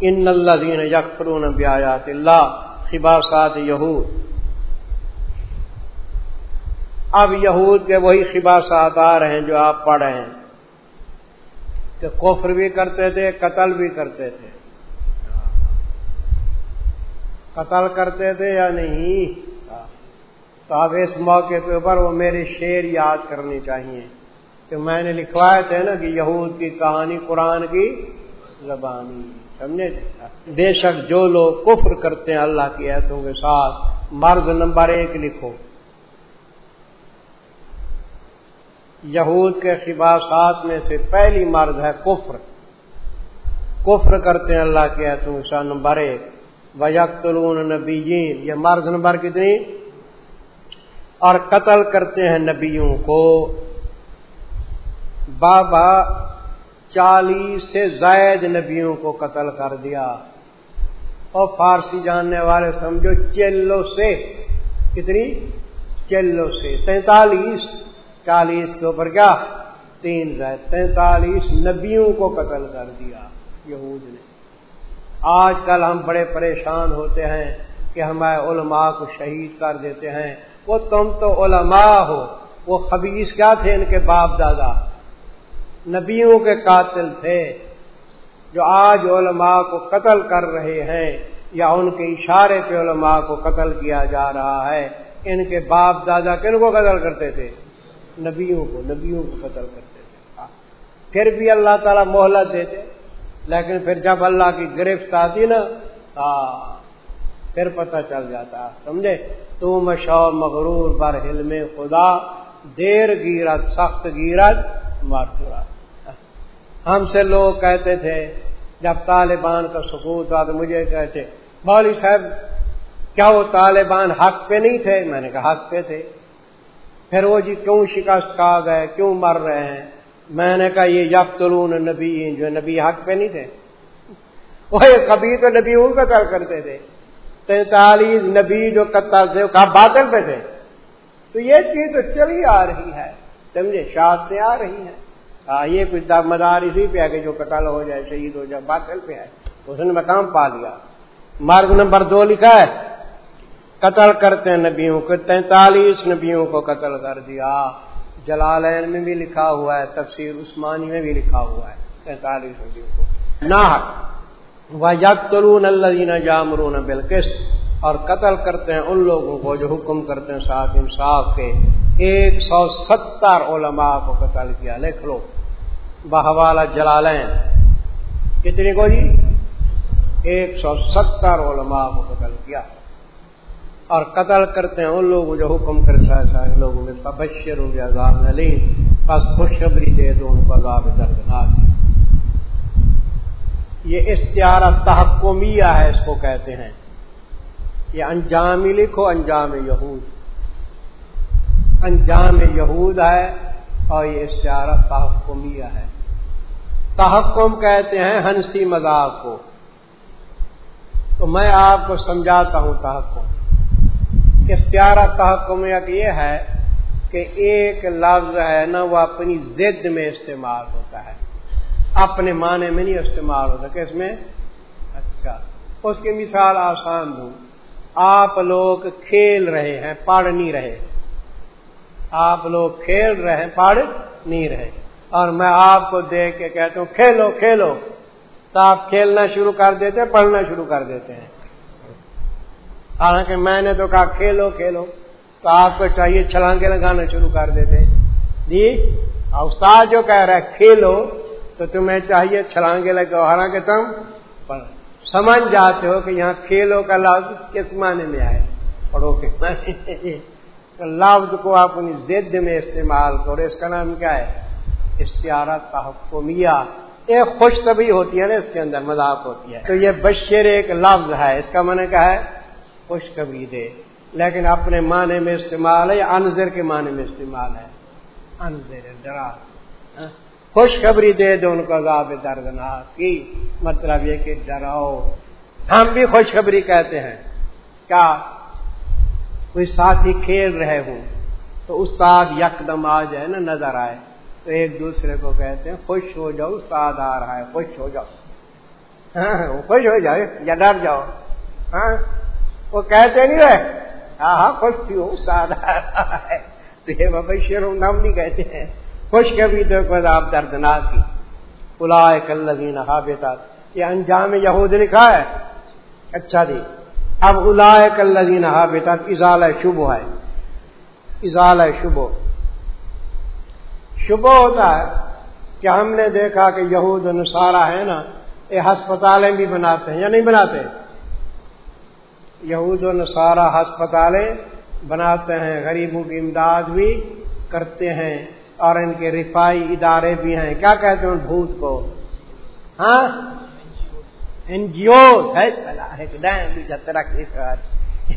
ان اللہ دین یکفرون بیات اللہ خباسات یہود. اب یہود کے وہی خباسات آ رہے ہیں جو آپ پڑھ رہے ہیں. کہ کفر بھی کرتے تھے، قتل بھی کرتے تھے. قتل کرتے تھے یا نہیں؟ تو اب اس موقع کے اوپر وہ میرے شعر یاد کرنی چاہیے. کہ میں نے لکھوائے تھے نا کہ یہود کی کہانی قرآن کی زبانی سمجھے بے شک جو لوگ کفر کرتے ہیں اللہ کی ایتوں کے ساتھ مرد نمبر ایک لکھو۔ یہود کے خباسات میں سے پہلی مرد ہے کفر۔ کفر کرتے ہیں اللہ کے ایتوں کے ساتھ، نمبر ایک۔ وجختلون نبیین یہ مرد نمبر کتنی؟ اور قتل کرتے ہیں نبیوں کو۔ بابا چالیس سے زائد نبیوں کو قتل کر دیا۔ اور فارسی جاننے والے سمجھو چلو سے۔ کتنی؟ چلو سے۔ تینتالیس۔ چالیس کے اوپر کیا؟ تین زائد۔ تینتالیس نبیوں کو قتل کر دیا۔ یہود نے۔ آج کل ہم بڑے پریشان ہوتے ہیں کہ ہمارے علماء کو شہید کر دیتے ہیں۔ وہ تم تو علماء ہو۔ وہ خبیص کیا تھے ان کے باپ دادا؟ نبیوں کے قاتل تھے جو آج علماء کو قتل کر رہے ہیں یا ان کے اشارے پہ علماء کو قتل کیا جا رہا ہے، ان کے باپ دادا کن کو قتل کرتے تھے؟ نبیوں کو نبیوں کو قتل کرتے تھے۔ پھر بھی اللہ تعالیٰ مہلت دیتے، لیکن پھر جب اللہ کی گرفت آتی نا پھر پتہ چل جاتا، سمجھے؟ تو مشو مغرور پر حلم خدا، دیر گیرت، سخت گیرت مارتورا ہم سے لوگ کہتے تھے، جب طالبان کا سکوت تھا تو مجھے کہتے، مولوی صاحب، کیا وہ طالبان حق پہ نہیں تھے؟ میں نے کہا، حق پہ تھے۔ پھر وہ جی کیوں شکست کھا گئے؟ کیوں مر رہے ہیں؟ میں نے کہا، یہ یفتلون نبی جو نبی حق پہ نہیں تھے۔ وہ کبھی تو نبی ان قتل کرتے تھے۔ تینتالیس نبی جو قتل تھے کہا، باطل پہ تھے۔ تو یہ چیز تو چلی آ رہی ہے۔ سمجھے شاد آ رہی ہیں۔ یہ کچھ مدار اسی پہ ہے کہ جو قتل ہو جائے، شہید ہو جائے، باطل پہ ہے۔ اس نے مقام پا لیا۔ مارگ نمبر دو لکھا ہے، قتل کرتے ہیں نبیوں کو، تینتالیس نبیوں کو قتل کر دیا۔ جلالین میں بھی لکھا ہوا ہے، تفسیر عثمانی میں بھی لکھا ہوا ہے پینتالیس نبیوں کو۔ نہ وہ یق اللہ جامرون بالکش اور قتل کرتے ہیں ان لوگوں کو جو حکم کرتے ہیں ساتھ انصاف کے۔ ایک سو ستر علماء کو قتل کیا۔ لکھ لو۔ بہوالا جلالین۔ کتنے کو جی؟ ایک سو ستر علماء کو قتل کیا۔ اور قتل کرتے ہیں ان لوگوں جو حکم کرتا ہے، سارے لوگوں میں تبشر ہو گیا عذاب نلیم۔ بس خوشخبری دے دو ان کو عذاب دردناک۔ یہ استعارہ تحکمیہ ہے، اس کو کہتے ہیں۔ یہ انجام ہی لکھو، انجام یہود۔ انجام یہود ہے اور یہ استعارہ تحکمیہ ہے۔ تحکم کہتے ہیں ہنسی مذاق کو۔ تو میں آپ کو سمجھاتا ہوں تحکم پیارا تحکم یہ ہے کہ ایک لفظ ہے نا وہ اپنی ضد میں استعمال ہوتا ہے۔ اپنے معنی میں نہیں استعمال ہوتا۔ کس میں اچھا۔ اس کی مثال آسان دوں۔ آپ لوگ کھیل رہے ہیں، پڑھ نہیں رہے۔ آپ لوگ کھیل رہے پڑھ نہیں رہے۔ اور میں آپ کو دیکھ کے کہتا ہوں، کھیلو کھیلو۔ تو آپ کھیلنا شروع کر دیتے پڑھنا شروع کر دیتے ہیں۔ حالانکہ میں نے تو کہا، کھیلو کھیلو۔ تو آپ کو چاہیے چھلانگے لگانا شروع کر دیتے جی استاد جو کہہ رہا ہے، کھیلو، تو تمہیں چاہیے چھلانگے لگاؤ۔ حالانکہ تم سمجھ جاتے ہو کہ یہاں کھیلو کا لفظ کس معنی میں آئے پڑھو کے لفظ کو اپنی ضد میں استعمال کرو۔ اس کا نام کیا ہے؟ اشتہارت تحکمیہ۔ ایک خوش طبی ہوتی ہے نا، اس کے اندر مذاق ہوتی ہے۔ تو یہ بشیر ایک لفظ ہے۔ اس کا من کیا ہے؟ خوشخبری دے۔ لیکن اپنے معنی میں استعمال ہے یا انضر کے معنی میں استعمال ہے؟ انضر ڈرا۔ خوشخبری دے دو ان کو عذاب دردناک۔ کی مطلب یہ کہ ڈراؤ۔ ہم بھی خوشخبری کہتے ہیں۔ کیا؟ کوئی ساتھی کھیل رہے ہوں، تو استاد یکدم آ جائے نا نظر آئے۔ تو ایک دوسرے کو کہتے ہیں، خوش ہو جاؤ، استاد آ رہا ہے، خوش ہو جاؤ۔ ہاں، خوش ہو جائے یا ڈر جاؤ۔ ہاں وہ کہتے نہیں رہے۔ ہاں ہاں خوش تھی وہ تو یہ بابا شیر نام نہیں کہتے ہیں۔ خوش کے بھی تو آپ دردناک کی الا کلین حابطات یہ انجام یہود لکھا ہے۔ اچھا جی۔ اب الا کلین حابطات ازال شبو ہے۔ ازال شبو شبہ ہوتا ہے کہ ہم نے دیکھا کہ یہود نصارہ ہے نا، یہ ہسپتالیں بھی بناتے ہیں یا نہیں بناتے؟ یہود و نصارہ ہسپتالیں بناتے ہیں، غریبوں کی امداد بھی کرتے ہیں اور ان کے رفائی ادارے بھی ہیں۔ کیا کہتے ہیں بھوت کو؟ ہاں؟ این جی او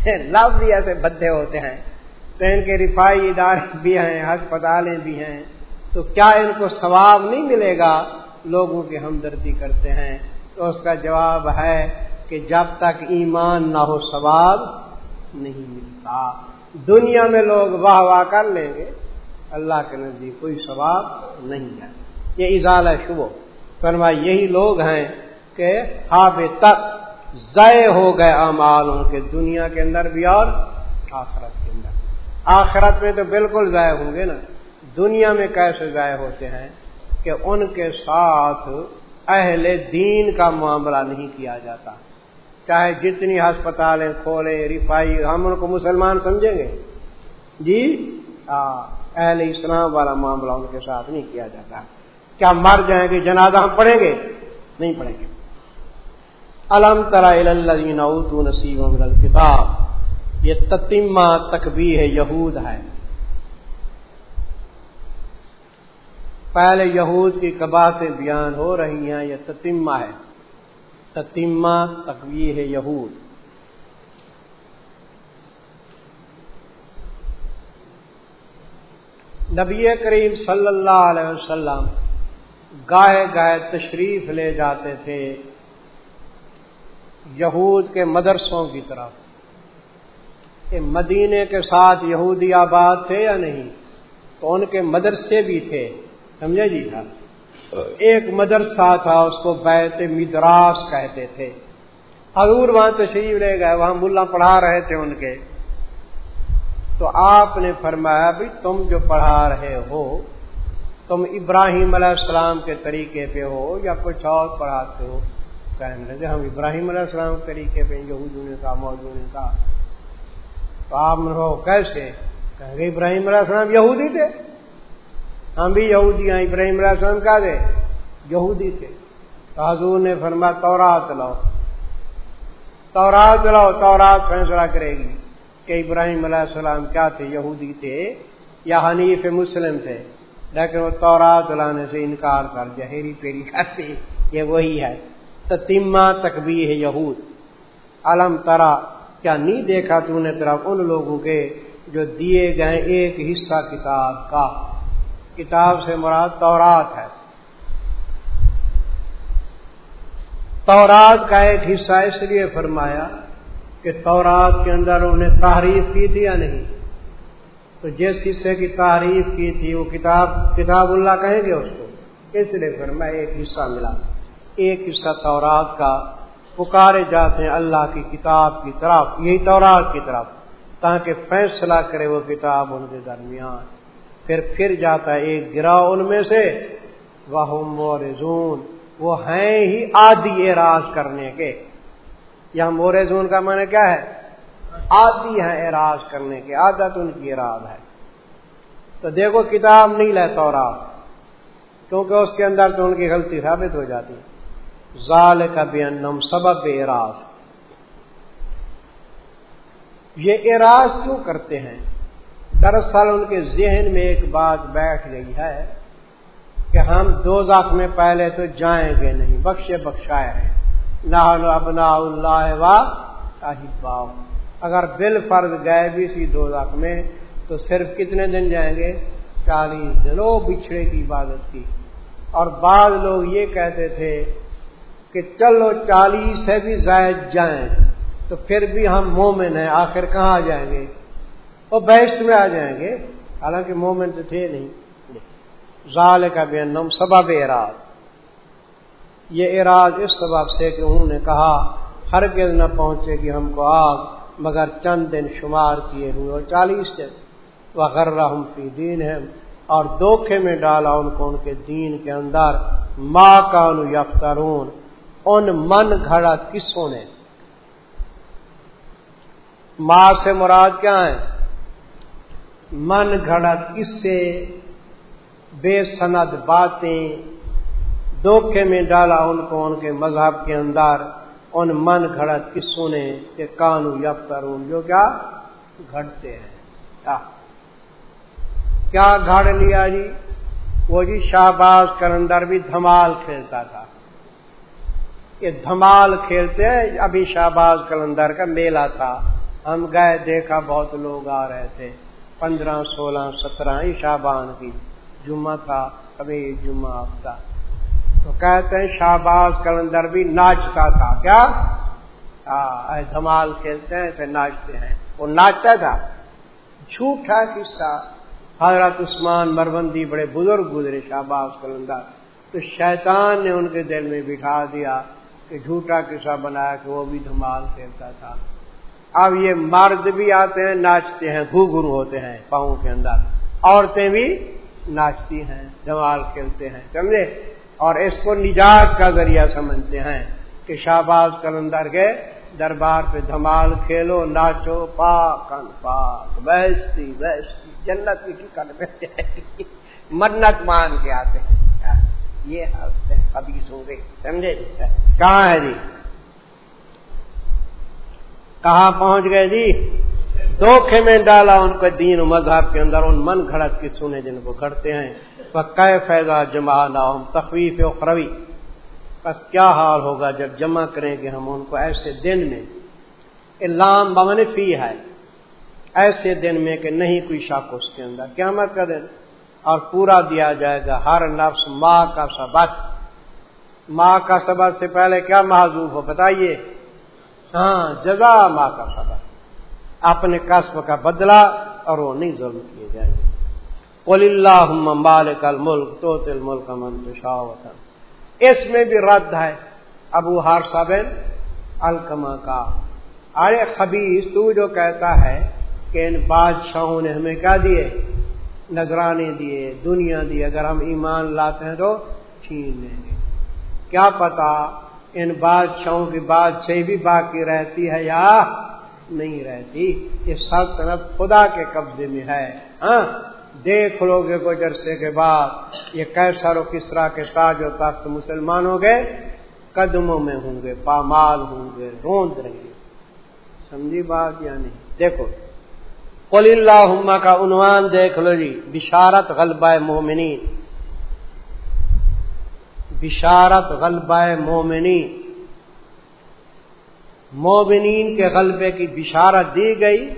لفظ بھی ایسے بدے ہوتے ہیں۔ تو ان کے رفائی ادارے بھی ہیں، ہسپتالیں بھی ہیں۔ تو کیا ان کو ثواب نہیں ملے گا؟ لوگوں کی ہمدردی کرتے ہیں۔ تو اس کا جواب ہے کہ جب تک ایمان نہ ہو، ثواب نہیں ملتا۔ دنیا میں لوگ واہ واہ کر لیں گے، اللہ کے نزدیک کوئی ثواب نہیں ہے۔ یہ اضال شبو فرما یہی لوگ ہیں کہ ہاب تک ضائع ہو گئے امال ان کے دنیا کے اندر بھی اور آخرت کے اندر آخرت میں تو بالکل ضائع ہوں گے نا۔ دنیا میں کیسے ضائع ہوتے ہیں کہ ان کے ساتھ اہل دین کا معاملہ نہیں کیا جاتا۔ چاہے جتنی ہسپتالیں کھولے رفائی، ہم ان کو مسلمان سمجھیں گے؟ جی؟ اہل اسلام والا معاملہ ان کے ساتھ نہیں کیا جاتا۔ کیا مر جائیں گے؟ جنازہ ہم پڑھیں گے؟ نہیں پڑھیں گے۔ الم ترا نصیب کتاب یہ تتیمہ تکبی ہے یہود ہے۔ پہلے یہود کی کباتیں بیان ہو رہی ہیں، یہ تتیمہ ہے۔ تتیمہ تقوی ہے یہود۔ نبی کریم صلی اللہ علیہ وسلم گائے گائے تشریف لے جاتے تھے۔ یہود کے مدرسوں کی طرف کہ مدینے کے ساتھ یہودی آباد تھے یا نہیں؟ تو ان کے مدرسے بھی تھے، سمجھے جی؟ ہاں۔ ایک مدرسہ تھا، اس کو بیت مدراس کہتے تھے۔ حضور وہاں تشریف لے گئے، وہاں ملا پڑھا رہے تھے ان کے۔ تو آپ نے فرمایا بھی تم جو پڑھا رہے ہو، تم ابراہیم علیہ السلام کے طریقے پہ ہو یا کچھ اور پڑھاتے ہو کہنے لگے ہم ابراہیم علیہ السلام کے طریقے پہ یہود نے کہا موجود نے کہا۔ تو آپ نے کیسے؟ کہیں گے ابراہیم علیہ السلام یہودی تھے۔ ہم بھی یہودی ہیں، ابراہیم علیہ السلام کا دے؟ یہودی تھے۔ تو حضور نے فرما تورات لاؤ۔ تورات لاؤ، تورات فیصلہ کرے گی کہ ابراہیم علیہ السلام کیا تھے، یہودی تھے یا حنیف مسلم تھے۔ لیکن وہ تورات لانے سے انکار کر جہری پیری کرتے یہ وہی ہے۔ تتیمہ تکبی ہے یہود۔ علم ترا، کیا نہیں دیکھا تو نے طرف ان لوگوں کے جو دیے گئے ایک حصہ کتاب کا۔ کتاب سے مراد تورات ہے۔ تورات کا ایک حصہ اس لیے فرمایا کہ تورات کے اندر انہیں تعریف کی تھی یا نہیں؟ تو جس حصے کی تعریف کی تھی وہ کتاب کتاب اللہ کہیں گے اس کو؟ اس لیے فرمایا ایک حصہ ملا۔ ایک حصہ تورات کا پکارے جاتے ہیں اللہ کی کتاب کی طرف، یہی تورات کی طرف، تاکہ فیصلہ کرے وہ کتاب ان کے درمیان۔ پھر پھر جاتا ہے ایک گرا ان میں سے وہ رضون وہ ہیں ہی آدھی اعراض کرنے کے۔ یا مورزون کا معنی کیا ہے؟ آدھی ہے اعراض کرنے کے، عادت ان کی اراض ہے۔ تو دیکھو، کتاب نہیں لیتا اور آپ کیونکہ اس کے اندر تو ان کی غلطی ثابت ہو جاتی۔ ظال کا بھی انم سبب اعراض یہ اعراض کیوں کرتے ہیں؟ دراصل ان کے ذہن میں ایک بات بیٹھ گئی ہے کہ ہم دو ذات میں پہلے تو جائیں گے نہیں، بخشے بخشائے ہیں۔ نہ ابنا اللہ واہ اگر بل فرض گئے بھی سی دو ذات میں، تو صرف کتنے دن جائیں گے؟ چالیس دن وہ بچھڑے کی عبادت کی۔ اور بعض لوگ یہ کہتے تھے کہ چلو چالیس سے بھی زائد جائیں تو پھر بھی ہم مومن ہیں، آخر کہاں جائیں گے؟ وہ بیشت میں آ جائیں گے۔ حالانکہ مومنٹ تھے نہیں۔ ظال کا بے نم سبب اراض یہ اراض اس سبب سے کہ انہوں نے کہا ہر گز نہ پہنچے گی ہم کو آگ مگر چند دن شمار کیے ہوئے اور چالیس دن۔ وغیرہ ہم فی دین ہے اور دھوکھے میں ڈالا ان کو ان کے دین کے اندر۔ ماں کان یفترون۔ ان من گھڑا کسوں نے؟ ماں سے مراد کیا ہے؟ من گھڑت اس سے بے سند باتیں دھوکھے میں ڈالا ان کو ان کے مذہب کے اندر، ان من گھڑت کسوں نے؟ کہ کانو یفترون، جو کیا؟ گھڑتے ہیں۔ کیا گھڑ لیا جی؟ وہ جی شہباز کلندر بھی دھمال کھیلتا تھا۔ یہ دھمال کھیلتے ہیں، ابھی شہباز کلندر کا میلہ تھا۔ ہم گئے، دیکھا بہت لوگ آ رہے تھے۔ پندرہ، سولہ، سترہ شابان کی جمعہ تھا کبھی جمعہ ہفتہ تو کہتے ہیں شہباز کلندر بھی ناچتا تھا۔ کیا؟ ہاں، دھمال کھیلتے ہیں، ایسے ناچتے ہیں۔ وہ ناچتا تھا۔ جھوٹا قصہ۔ حضرت عثمان مربندی بڑے بزرگ گزرے شہباز کلندر۔ تو شیطان نے ان کے دل میں بٹھا دیا۔ کہ جھوٹا قصہ بنایا کہ وہ بھی دھمال کھیلتا تھا۔ اب یہ مرد بھی آتے ہیں، ناچتے ہیں گھو گرو ہوتے ہیں پاؤں کے اندر۔ عورتیں بھی ناچتی ہیں جمال کھیلتے ہیں، سمجھے؟ اور اس کو نجات کا ذریعہ سمجھتے ہیں کہ شہباز کلندر کے دربار پہ دھمال کھیلو، ناچو پاک پاک بیستی بیستی جنت کی کر منت مان کے آتے ہیں۔ یہ ابھی سو گئی۔ سمجھے جی؟ کہاں ہے جی؟ کہاں پہنچ گئے جی؟ دھوکھے میں ڈالا ان کو دین و مذہب کے اندر، ان من گھڑت کی سنے جن کو گھڑتے ہیں۔ پکا فیضا جمع نہ تخویف و خروی بس کیا حال ہوگا جب جمع کریں گے ہم ان کو ایسے دن میں؟ لام فی ہے ایسے دن میں کہ نہیں کوئی شک اس کے اندر۔ کیا مت کر دیں اور پورا دیا جائے گا۔ ہر نفس ماں کا سبق۔ ماں کا سبق سے پہلے کیا معذوف ہو بتائیے؟ ہاں جزا ماں کا سبق۔ اپنے قصب کا بدلہ اور وہ نہیں ظلم کیے جائیں گے۔ قل اللہ مالک الملک تو تل ملک منتشا اس میں بھی رد ہے۔ ابو ہار صابن الکما کا۔ ارے خبیص تو جو کہتا ہے کہ ان بادشاہوں نے ہمیں کیا دیے؟ نگرانے دیے، دنیا دی، اگر ہم ایمان لاتے ہیں تو چھین لیں گے۔ کیا پتا ان بادشاہوں کی بادشاہی بھی باقی رہتی ہے یا نہیں رہتی؟ یہ سلطنت خدا کے قبضے میں ہے ہاں؟ دیکھ لو گے کچھ عرصے کے بعد یہ کیسا رو کسرا کے تاج و تخت مسلمانوں کے قدموں میں ہوں گے، پامال ہوں گے، روند رہیں گے۔ سمجھی بات یا نہیں؟ دیکھو قل اللہ کا عنوان دیکھ لو جی بشارت غلبہ مومنین۔ بشارت غلبہ مومنی مومنین کے غلبے کی بشارت دی گئی،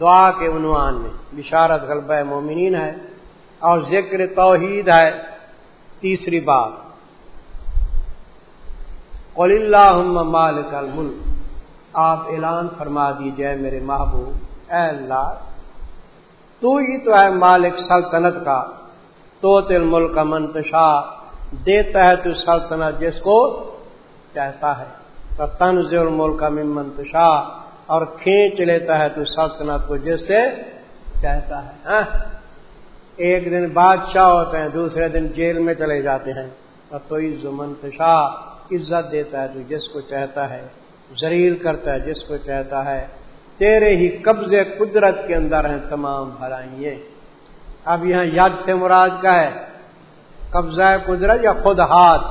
دعا کے عنوان میں۔ بشارت غلبہ مومنین ہے اور ذکر توحید ہے، تیسری بات۔ قل اللہ مالک الملک۔ آپ اعلان فرما دیجیے میرے محبوب۔ اے اللہ، تو ہی تو ہے مالک سلطنت کا، تو تل ملک کا منتشا، دیتا ہے تو سلطنت جس کو چاہتا ہے۔ تنز الملک کا منتشا، اور کھینچ لیتا ہے تو سلطنت کو جس سے چاہتا ہے۔ ہاں؟ ایک دن بادشاہ ہوتے ہیں، دوسرے دن جیل میں چلے جاتے ہیں۔ اور تو منتشا، عزت دیتا ہے تو جس کو چاہتا ہے زریل کرتا ہے جس کو چاہتا ہے۔ تیرے ہی قبضے قدرت کے اندر ہیں تمام بھلائیے اب یہاں یاد سے مراد کا ہے، قبضہ قدرت یا خود ہاتھ؟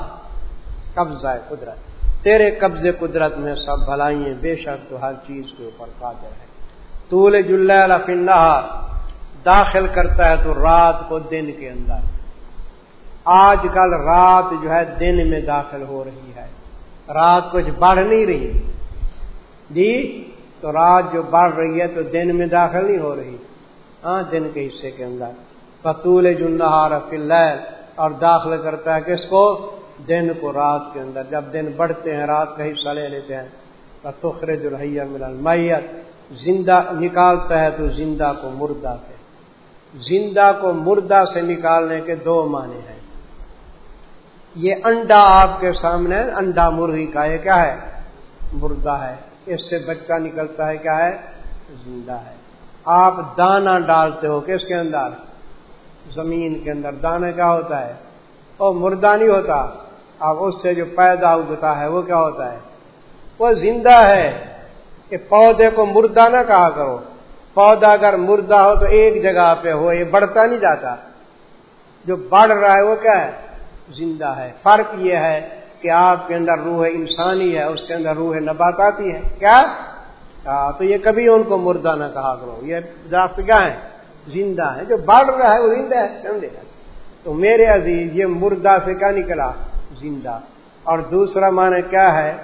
قبضہ قدرت۔ تیرے قبض قدرت میں سب بھلائیں بے شک تو ہر چیز کے اوپر قادر ہے طول جل داخل کرتا ہے تو رات کو دن کے اندر۔ آج کل رات جو ہے دن میں داخل ہو رہی ہے۔ رات کچھ بڑھ نہیں رہی۔ جی؟ تو رات جو بڑھ رہی ہے تو دن میں داخل نہیں ہو رہی۔ ہاں دن کے حصے کے اندر۔ پتول جنہار فل اور داخل کرتا ہے کس کو؟ دن کو، رات کے اندر۔ جب دن بڑھتے ہیں، رات کا حصہ لے لیتے ہیں۔ تخر جو رہیا ملال میت زندہ نکالتا ہے تو زندہ کو مردہ سے۔ زندہ کو مردہ سے نکالنے کے دو معنی ہیں۔ یہ انڈا آپ کے سامنے، انڈا مرغی کا یہ کیا ہے؟ مردہ ہے۔ اس سے بچہ نکلتا ہے، کیا ہے؟ زندہ ہے۔ آپ دانا ڈالتے ہو کس کے اندر؟ زمین کے اندر۔ دانا کیا ہوتا ہے؟ وہ مردہ نہیں ہوتا۔ اب اس سے جو پیدا ہوتا ہے، وہ کیا ہوتا ہے؟ وہ زندہ ہے۔ کہ پودے کو مردہ نہ کہا کرو۔ پودا اگر مردہ ہو تو ایک جگہ پہ ہو، یہ بڑھتا نہیں جاتا۔ جو بڑھ رہا ہے، وہ کیا ہے؟ زندہ ہے۔ فرق یہ ہے کہ آپ کے اندر روح انسانی ہے، اس کے اندر روح نبات آتی ہے۔ کیا؟ ہاں، تو یہ کبھی ان کو مردہ نہ کہا کرو۔ یہ درخت کیا ہے زندہ ہے جو بڑھ رہا ہے وہ زندہ ہے، سمجھے؟ گا تو میرے عزیز، یہ مردہ سے کیا نکلا، زندہ۔ اور دوسرا معنی کیا ہے؟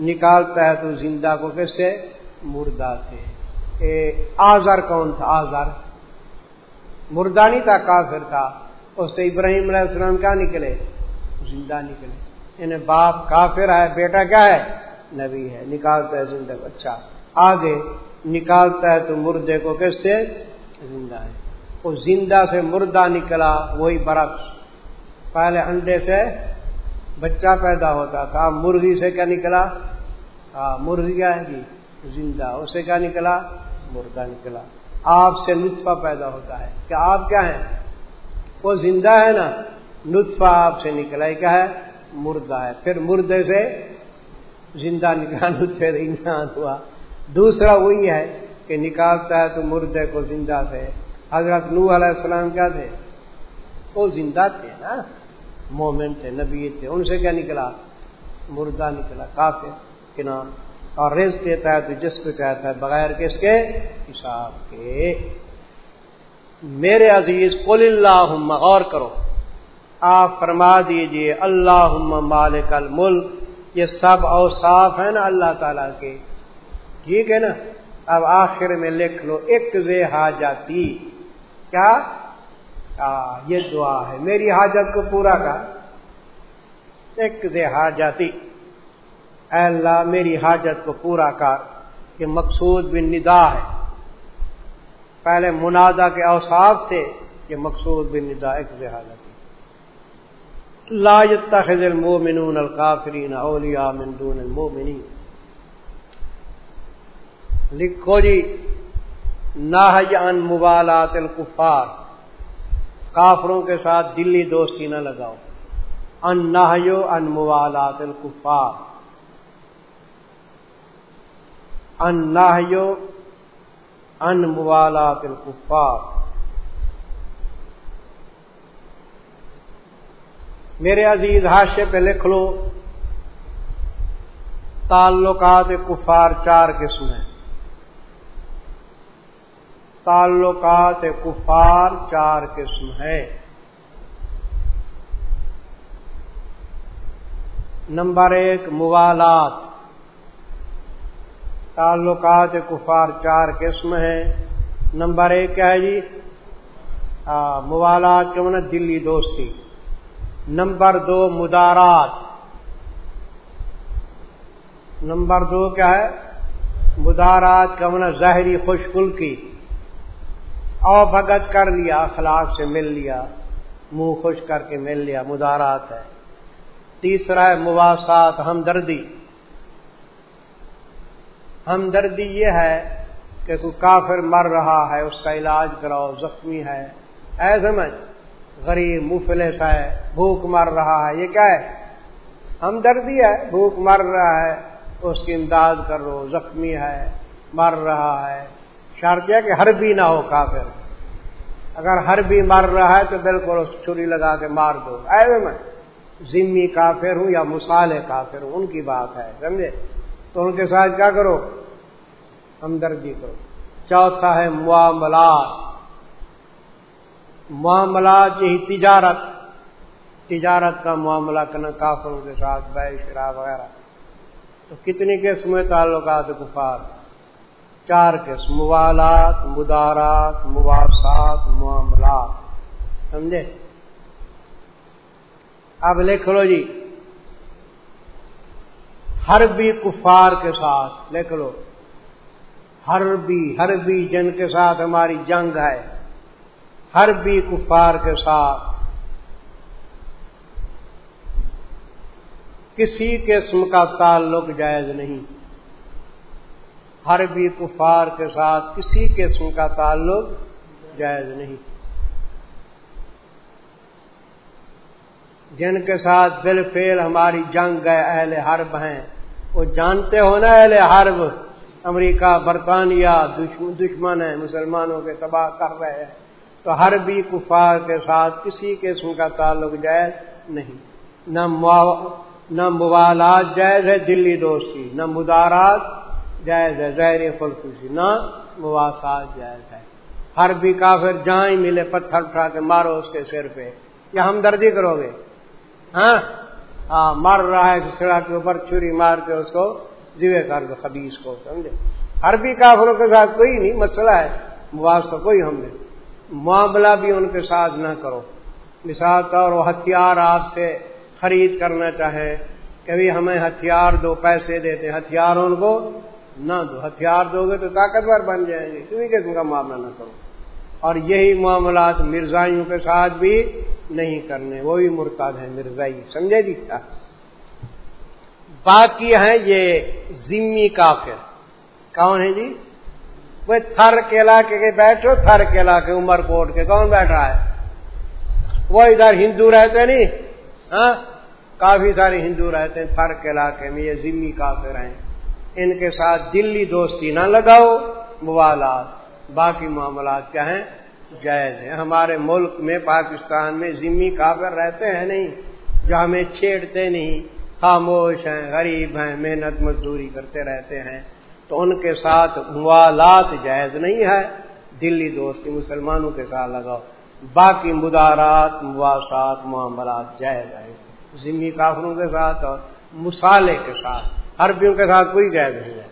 نکالتا ہے تو زندہ کو کیسے مردہ سے۔ آزر کون تھا؟ آزر مردہ نہیں تھا، کافر تھا۔ اس سے ابراہیم علیہ السلام کیا نکلے؟ زندہ نکلے۔ انہیں باپ کافر ہے، بیٹا کیا ہے؟ نبی ہے۔ نکالتا ہے زندہ کو اچھا۔ آگے، نکالتا ہے تو مردے کو کیسے زندہ ہے۔ وہ زندہ سے مردہ نکلا، وہی برف پہلے انڈے سے بچہ پیدا ہوتا تھا، مرغی سے کیا نکلا؟ ہاں مرغی کیا ہے جی زندہ۔ اسے کیا نکلا؟ مردہ نکلا۔ آپ سے نطفہ پیدا ہوتا ہے۔ کیا آپ کیا ہیں؟ وہ زندہ ہے نا؟ نطفہ آپ سے نکلا کیا ہے؟ مردہ ہے پھر مردے سے زندہ نکلا نطفے انسان ہوا۔ دوسرا وہی ہے کہ نکالتا ہے تو مردے کو زندہ سے حضرت نو علیہ السلام کیا تھے؟ وہ زندہ تھے نا۔ مومن تھے، نبی تھے۔ ان سے کیا نکلا؟ مردہ نکلا کافی کہ نام؟ اور ریز دیتا ہے تو جس کو کہتا ہے بغیر کس کے؟ حساب کے۔ میرے عزیز، قل اللہ غور کرو۔ آپ فرما دیجیے اللہ مالک الملک یہ سب اوصاف ہیں نا اللہ تعالی کے۔ ٹھیک ہے نا؟ اب آخر میں لکھ لو ایک زے حاجاتی کیا؟ آ, یہ دعا ہے۔ میری حاجت کو پورا کر۔ ایک زے حاجاتی اے اللہ میری حاجت کو پورا کر کہ مقصود بن ندا ہے۔ پہلے منادا کے اوساف تھے کہ مقصود بن ندا ایک زے حاجت۔ لا يتخذ المؤمنون الكافرين اولیاء من دون المؤمنین لکھو جی ناہج ان موالات الکفار، کافروں کے ساتھ دلی دوستی نہ لگاؤ۔ ان نہو ان موالات الکفار۔ ان نہو ان موالات الکفار۔ میرے عزیز حاشے پہ لکھ لو۔ تعلقات کفار چار قسم ہیں۔ تعلقات کفار چار قسم ہے نمبر ایک، موالات۔ تعلقات کفار چار قسم ہے نمبر ایک کیا ہے جی؟ موالات کے من دلی دوستی۔ نمبر دو مدارات۔ نمبر دو کیا ہے؟ مدارات کا من ظاہری خوشگل کی۔ او بھگت کر لیا اخلاق سے مل لیا، منہ خوش کر کے مل لیا، مدارات ہے۔ تیسرا ہے مواسات ہمدردی۔ ہمدردی یہ ہے کہ کوئی کافر مر رہا ہے، اس کا علاج کراؤ، زخمی ہے۔ اے سمجھ۔ غریب، مفلس ہے، بھوک مر رہا ہے، یہ کیا ہے؟ ہمدردی ہے، بھوک مر رہا ہے، اس کی امداد کرو زخمی ہے، مر رہا ہے۔ شرط ہے کہ ہر بھی نہ ہو کافر۔ اگر ہر بھی مر رہا ہے تو بالکل اس چھری لگا کے مار دو۔ اے میں ذمی کافر ہوں یا مسالے کافر ہوں، ان کی بات ہے، سمجھے؟ تو ان کے ساتھ کیا کرو؟ ہمدردی کرو۔ چوتھا ہے معاملات۔ معاملات یہی جی تجارت تجارت کا معاملہ کرنا کافروں کے ساتھ بے شراب وغیرہ۔ تو کتنی قسم تعلقات کفار؟ چار قسم موالات، مدارات، مواسات، معاملات۔ سمجھے؟ اب لکھ لو جی۔ ہر بھی کفار کے ساتھ، لکھ لو۔ ہر بھی ہر بھی جن کے ساتھ ہماری جنگ ہے۔ ہر بھی کفار کے ساتھ۔ کسی قسم کا تعلق جائز نہیں۔ ہر بھی کفار کے ساتھ کسی قسم کا تعلق جائز نہیں۔ جن کے ساتھ دل فیل ہماری جنگ ہے، اہل حرب ہیں۔ وہ جانتے ہو نا اہل حرب؟ امریکہ، برطانیہ، دشمن ہے مسلمانوں کے تباہ کر رہے ہیں۔ تو ہر بھی کفار کے ساتھ کسی قسم کا تعلق جائز نہیں۔ نہ نہ موالات جائز ہے دلی دوستی، نہ مدارات جائز ہے زہر خلخوشی نہ مواسات جائز ہے۔ ہر بھی کافر جہاں ہی ملے پتھر اٹھا کے مارو اس کے سر پہ۔ یا ہمدردی کرو گے۔ ہاں؟ ہاں مر رہا ہے سڑک کے اوپر چوری مار کے اس کو جیوے کر دو خبیص کو، سمجھے؟ ہر بھی کافروں کے ساتھ کوئی نہیں، مسئلہ ہے موافق کوئی ہم نے معاملہ بھی ان کے ساتھ نہ کرو۔ مثال طور وہ ہتھیار آپ سے خرید کرنا چاہے کبھی ہمیں ہتھیار دو، پیسے دیتے ہتھیار ان کو نہ دو، ہتھیار دو گے تو طاقتور بن جائیں گے۔ کسی قسم کا معاملہ نہ کرو۔ اور یہی معاملات مرزائیوں کے ساتھ بھی نہیں کرنے، وہ بھی مرتاد ہیں، مرزائی، سمجھے جی؟ باقی ہیں یہ ذمی کافر۔ کون ہے جی؟ وہ تھر کے علاقے کے بیٹھو، تھر کے علاقے، عمر کوٹ کے، کون بیٹھ رہا ہے؟ وہ ادھر ہندو رہتے نہیں ہاں؟ کافی سارے ہندو رہتے ہیں، تھر کے علاقے میں یہ ذمی کافر ہیں۔ ان کے ساتھ دلی دوستی نہ لگاؤ، موالات۔ باقی معاملات کیا ہیں؟ جائز ہیں۔ ہمارے ملک میں، پاکستان میں ذمی کافر رہتے ہیں نہیں، جو ہمیں چھیڑتے نہیں، خاموش ہیں، غریب ہیں، محنت مزدوری کرتے رہتے ہیں۔ تو ان کے ساتھ موالات جائز نہیں ہے۔ دلی دوستی مسلمانوں کے ساتھ لگاؤ۔ باقی مدارات، مواسات، معاملات جائز ہے ذمی کافروں کے ساتھ اور مسالے کے ساتھ۔ عربیوں کے ساتھ کوئی جائز نہیں ہے۔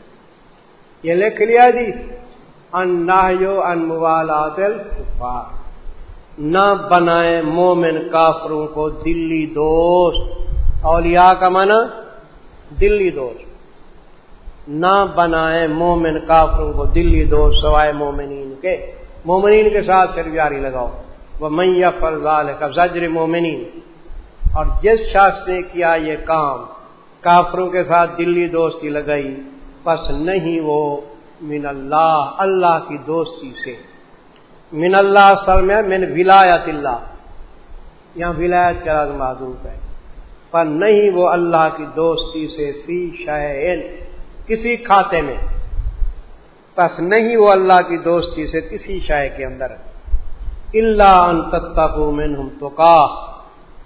یہ لکھ لیا جی۔ ان ان موالات نہ بنائے مومن کافروں کو دلی دوست۔ اولیاء کا مانا دلی دوست۔ نہ بنائے مومن کافروں کو دلی دوست سوائے مومنین کے۔ مومنین کے ساتھ پھر جاری لگاؤ۔ وہ میاں فرضال کا زجر مومنین۔ اور جس شخص نے کیا یہ کام کافروں کے ساتھ دلی دوستی لگائی، پس نہیں وہ من اللہ اللہ کی دوستی سے۔ من اللہ اصل میں من ولایت اللہ۔ یہاں ولایت کا معذوف ہے۔ پر نہیں وہ اللہ کی دوستی سے فی شہن کسی کھاتے میں۔ بس نہیں، وہ اللہ کی دوستی سے کسی شہ کے اندر۔ اللہ ان تتقو منہم تو کا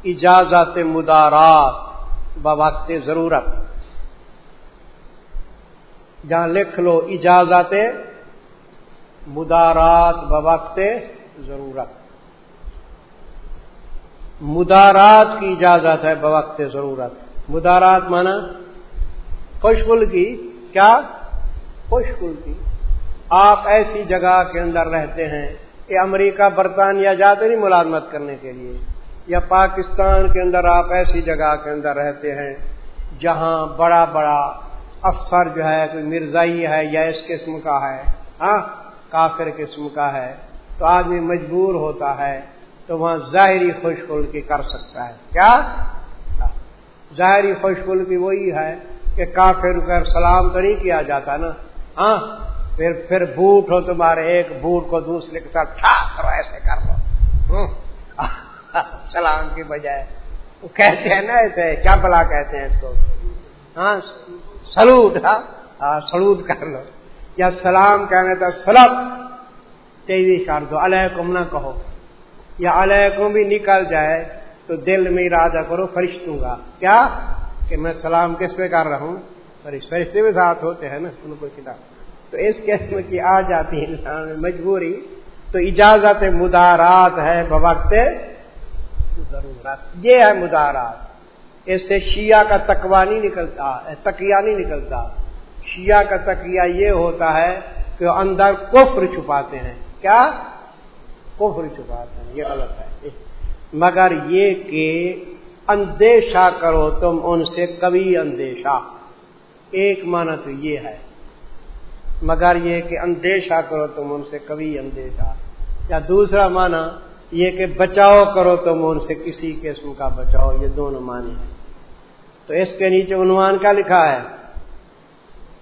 اجازت مدارات، بوقت ضرورت۔ جہاں لکھ لو، اجازت مدارات، بوقت ضرورت۔ مدارات کی اجازت ہے، بوقت ضرورت۔ مدارات مانا خوشبل کی کیا خوشبل کی آپ ایسی جگہ کے اندر رہتے ہیں کہ امریکہ، برطانیہ جاتے نہیں ملازمت کرنے کے لیے، یا پاکستان کے اندر آپ ایسی جگہ کے اندر رہتے ہیں جہاں بڑا بڑا افسر جو ہے، کوئی مرزائی ہے یا اس قسم کا ہے ہاں کافر قسم کا ہے، تو آدمی مجبور ہوتا ہے تو وہاں ظاہری خوش کی کر سکتا ہے۔ کیا؟ ظاہری خوش کی وہی ہے کہ کافر کر سلام تو نہیں کیا جاتا نا۔ ہاں پھر پھر بوٹ ہو تمہارے، ایک بوٹ کو دوسرے کے ساتھ کرو، ایسے کر لو۔ سلام کی بجائے۔ وہ کہتے ہیں نا ایسے کیا بلا کہتے ہیں اس کو؟ ہاں سلوٹ ہاں۔ ہاں سلوٹ کر لو۔ یا سلام کہنے تو سلب تیزی کر دو۔ علیکم نہ کہو۔ یا علیکم بھی نکل جائے تو دل میں ارادہ کرو، فرشتوں گا کیا؟ کہ میں سلام کس پہ کر رہا ہوں؟ فرشتے بھی ساتھ ہوتے ہیں نا، ان کو کتاب تو اس قسم کی آ جاتی ہے انسان میں مجبوری۔ تو اجازت مدارات ہے بوقت۔ ضرورت یہ ہے مدارات۔ اس سے شیعہ کا تکوا نہیں نکلتا تکیا نہیں نکلتا۔ شیعہ کا تکیا یہ ہوتا ہے کہ اندر کفر چھپاتے ہیں۔ کیا؟ کفر چھپاتے ہیں، یہ غلط ہے۔ مگر یہ کہ اندیشہ کرو تم ان سے کبھی اندیشہ۔ ایک معنی تو یہ ہے۔ مگر یہ کہ اندیشہ کرو تم ان سے کبھی اندیشہ۔ یا دوسرا معنی یہ کہ بچاؤ کرو تم ان سے کسی قسم کا بچاؤ۔ یہ دونوں معنی ہیں۔ تو اس کے نیچے عنوان کیا لکھا ہے؟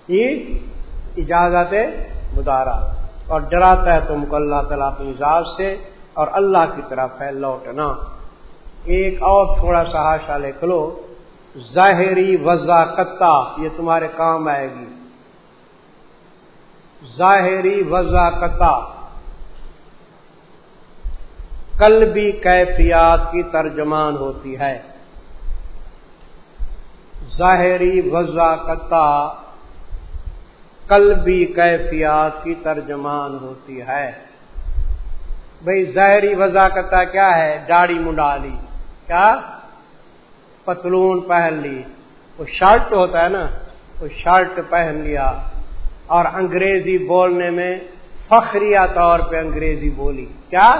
جی، اجازت مدارا۔ اور ڈراتا ہے تم کو اللہ تعالیٰ اپنی ذات سے اور اللہ کی طرف ہے لوٹنا۔ ایک اور تھوڑا سا ہاشا لکھ لو ظاہری وضاقتہ، یہ تمہارے کام آئے گی۔ ظاہری وضاقتہ۔ قلبی کیفیات کی ترجمان ہوتی ہے۔ ظاہری وضاقتہ، قلبی کیفیات کی ترجمان ہوتی ہے۔ بھئی ظاہری وضاقتہ کیا ہے؟ داڑھی منڈا لی کیا پتلون پہن لی۔ وہ شرٹ ہوتا ہے نا، وہ شرٹ پہن لیا۔ اور انگریزی بولنے میں فخریہ طور پہ انگریزی بولی۔ کیا؟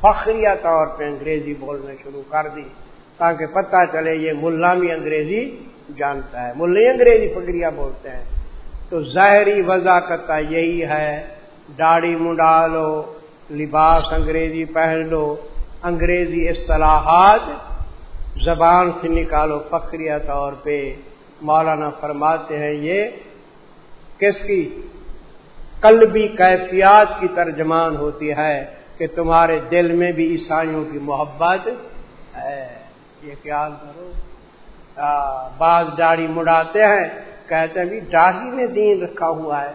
فخریہ طور پہ انگریزی بولنا شروع کر دی۔ تاکہ پتہ چلے یہ ملا بھی انگریزی جانتا ہے۔ ملا انگریزی فخریہ بولتے ہیں۔ تو ظاہری وضاقت یہی ہے۔ داڑھی منڈا لو، لباس انگریزی پہن لو۔ انگریزی اصطلاحات زبان سے نکالو فخریہ طور پہ مولانا فرماتے ہیں یہ کس کی؟ قلبی کیفیات کی ترجمان ہوتی ہے کہ تمہارے دل میں بھی عیسائیوں کی محبت ہے۔ یہ خیال کرو۔ بعض داڑھی مڑاتے ہیں، کہتے ہیں بھی داڑھی میں دین رکھا ہوا ہے۔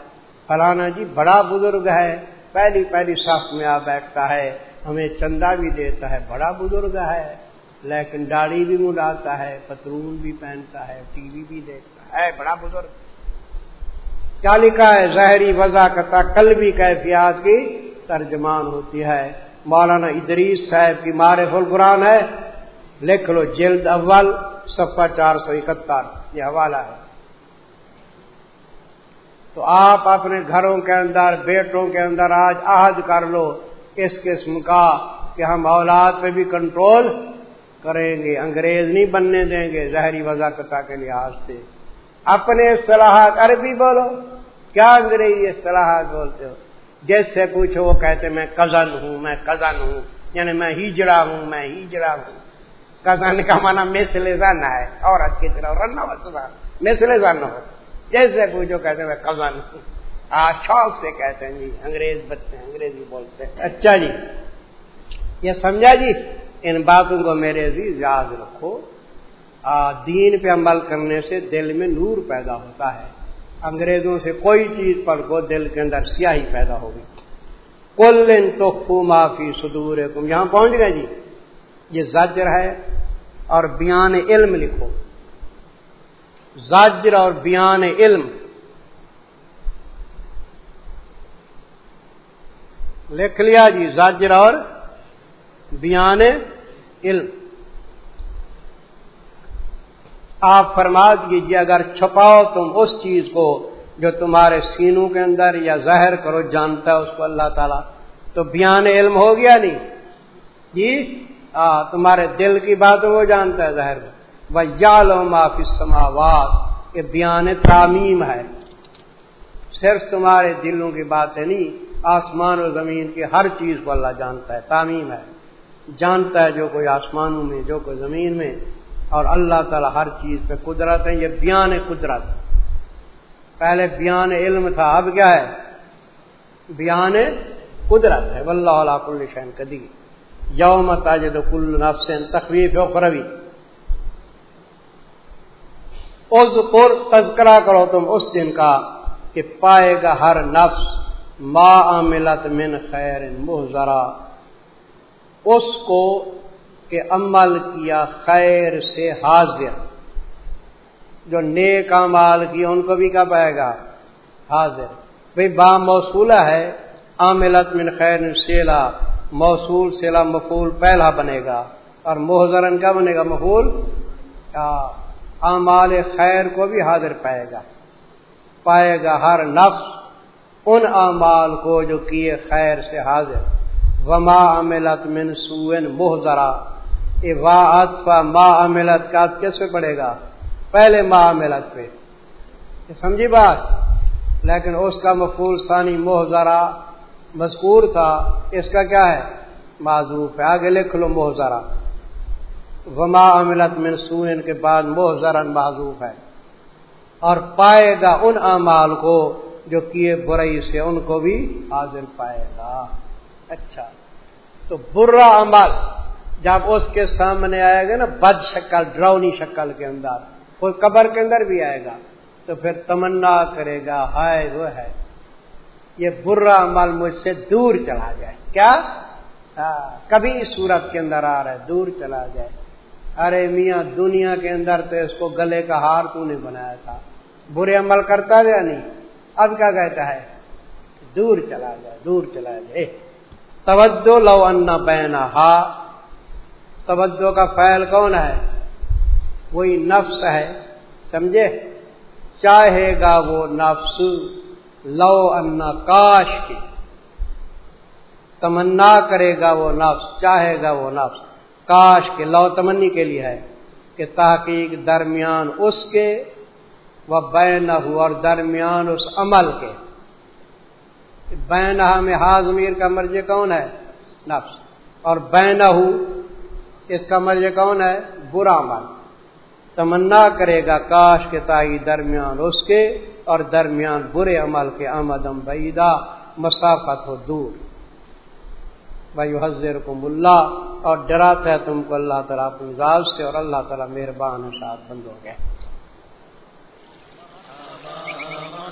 فلانا جی بڑا بزرگ ہے، پہلی پہلی صف میں آ بیٹھتا ہے۔ ہمیں چندہ بھی دیتا ہے، بڑا بزرگ ہے، لیکن داڑھی بھی مڑاتا ہے پترون بھی پہنتا ہے، ٹی وی بھی دیکھتا ہے، بڑا بزرگ۔ کیا لکھا ہے؟ ظاہری وضاح کرتا کل بھی کیفیات کی ترجمان ہوتی ہے۔ مولانا ادریس صاحب کی مار قرآن ہے۔ لکھ لو جلد اول، صفحہ چار سو اکہتر۔ یہ حوالہ ہے۔ تو آپ اپنے گھروں کے اندر، بیٹوں کے اندر آج عہد کر لو۔ اس قسم کا کہ ہم اولاد پہ بھی کنٹرول کریں گے، انگریز نہیں بننے دیں گے زہری وضاقتہ کے لحاظ سے۔ اپنے اصطلاحات عربی بولو، کیا انگریزی اصطلاحات بولتے ہو؟ جس سے پوچھو، وہ کہتے میں کزن ہوں، میں کزن ہوں یعنی میں ہیجڑا ہوں، میں ہیجڑا ہوں۔ کزن کا مانا مسل زن ہے، عورت کی طرح رن مسل زن ہو۔ جیسے پوچھو، کہتے میں کزن ہوں۔ شوق سے کہتے ہیں جی انگریز بچے انگریزی بولتے ہیں۔ اچھا جی۔ یہ سمجھا جی؟ ان باتوں کو میرے عزیز یاد رکھو۔ دین پہ عمل کرنے سے دل میں نور پیدا ہوتا ہے۔ انگریزوں سے کوئی چیز پڑھ کو دل کے اندر سیاہی پیدا ہوگی۔ کل ان تو معافی سدور تم یہاں پہنچ گئے جی۔ یہ زجر ہے اور بیان علم لکھو۔ زجر اور بیان علم۔ لکھ لیا جی زاجر اور بیان علم۔ آپ فرما دیجیے جی، اگر چھپاؤ تم اس چیز کو جو تمہارے سینوں کے اندر یا ظاہر کرو جانتا ہے اس کو اللہ تعالیٰ تو بیان علم ہو گیا نہیں؟ جی آ, تمہارے دل کی بات وہ جانتا ہے ظاہر۔ وہ یا لو معافی سماوات یہ بیان تعمیم ہے۔ صرف تمہارے دلوں کی باتیں نہیں آسمان و زمین کی ہر چیز کو اللہ جانتا ہے، تعمیم ہے۔ جانتا ہے جو کوئی آسمانوں میں، جو کوئی زمین میں۔ اور اللہ تعالی ہر چیز پہ قدرت ہے یہ بیان قدرت۔ پہلے بیان علم تھا، اب کیا ہے؟ بیان قدرت ہے۔ واللہ علا کل شین کدی یوم تاجد کل نفس تخویف و قروی اس پر تذکرہ کرو تم اس دن کا کہ پائے گا ہر نفس۔ ما عملت من خیر محضرا، اس کو کہ عمل کیا خیر سے حاضر۔ جو نیک امال کیا ان کو بھی کیا پائے گا؟ حاضر۔ بھائی با موصولہ ہے عاملت من خیر سیلا موصول سیلا مفول پہلا بنے گا۔ اور محضرن کا بنے گا؟ مفول اعمال خیر کو بھی حاضر پائے گا۔ پائے گا ہر نفس۔ ان اعمال کو جو کیے خیر سے حاضر۔ وما عملت من سوئن محضرا۔ وا ماں عملت کا کس پہ پڑے گا؟ پہلے ماں عملت پہ۔ سمجھی بات؟ لیکن اس کا مفول ثانی موہ ذرا مذکور تھا۔ اس کا کیا ہے؟ معذوف ہے۔ آگے لکھ لو موہ ذرا وما عملت منسون کے بعد محضر معذوف ہے۔ اور پائے گا ان اعمال کو جو کیے برئی سے ان کو بھی حاضر پائے گا۔ اچھا۔ تو برا عمل جب اس کے سامنے آئے گا نا، بد شکل، ڈراؤنی شکل کے اندر، کوئی قبر کے اندر بھی آئے گا، تو پھر تمنا کرے گا، ہائے وہ ہے۔ یہ برا عمل مجھ سے دور چلا جائے۔ کیا؟ ہاں، کبھی صورت کے اندر آ رہا ہے، دور چلا جائے۔ ارے میاں، دنیا کے اندر تو اس کو گلے کا ہار تو نہیں بنایا تھا۔ برے عمل کرتا گیا نہیں؟ اب کیا کہتا ہے؟ دور چلا جائے دور چلا جائے توجہ لو انا بینا ہا توجہ کا فیل کون ہے؟ وہی نفس ہے، سمجھے؟ چاہے گا وہ نفس لو انا کاش کی۔ تمنا کرے گا وہ نفس، چاہے گا وہ نفس۔ کاش کے لو تمنی کے لیے ہے کہ تحقیق درمیان اس کے وہ بین اور درمیان اس عمل کے۔ بین میں ہاضمیر کا مرض کون ہے؟ نفس۔ اور بین اس کا مرض کون ہے؟ برا عمل۔ تمنا کرے گا کاش کے تائی درمیان اس کے اور درمیان برے عمل کے آمدم بعیدہ مسافت ہو دور۔ بھائی حضر کو ملا اور ڈراتا ہے تم کو اللہ تعالیٰ اپنی مزاج سے اور اللہ تعالیٰ مہربان و ساتھ بند ہو گئے